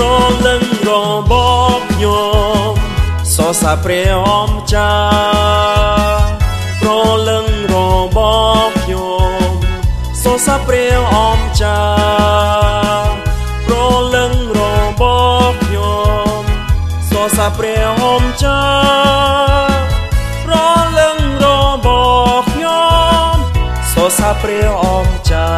ប្រលឹងរបបញោមសរសាព្រះអមចាប្រលឹងរបបញោមសរសាព្រះអមចាប្រលឹងរបបញោមសរសាព្រះអមចាប្រលឹងរបបញោមសរសាព្រះអមចា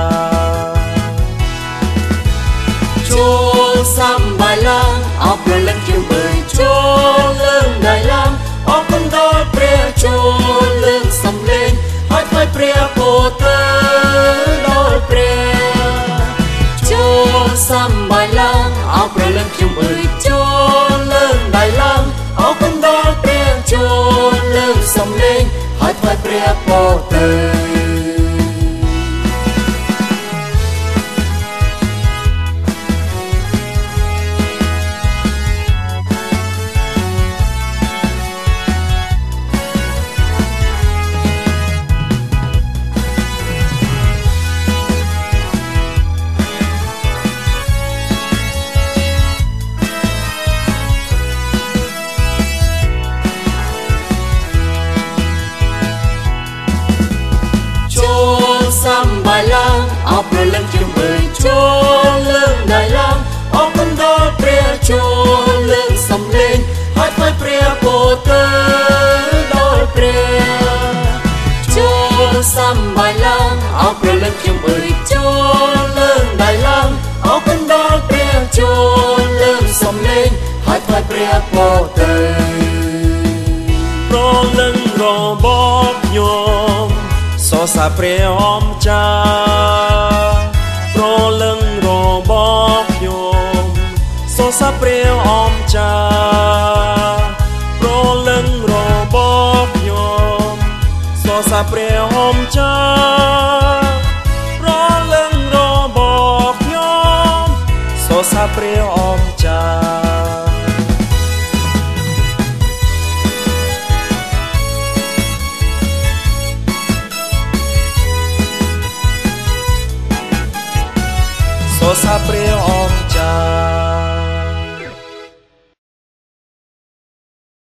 ចូល សំបាយឡើងអបរលឹកជាមើលចូលលើងដៃឡើងអបគុណដល់ព្រះចូលលើងសំលេងហើយថ្វាយព្រះពោទៅដល់ព្រះចូលសំបាយឡើងអបរលឹកជាមើលចូលលើងដៃឡើងអបគុណដល់ព្រះចូលលើងសំលេងហើយថ្វាយព្រះពោទៅ បរលឹងជាមើលចូលលើងដៃឡើងអបគុណដល់ព្រះចូលលើងសំលេងហើយថ្វាយព្រះពោទៅដល់ព្រះចូលសំបាយឡើងអបរលឹងជាមើលចូលលើងដៃឡើងអបគុណដល់ព្រះចូលលើងសំលេងហើយថ្វាយព្រះពោទៅប្រលឹងរបបញោមសរសាព្រះអមចាប្ចាប្រលឹងរបបញោមសរសាព្រះអមចាប្រលឹងរបបញោមសរសាព្រះអមចាសរសាព្រះអ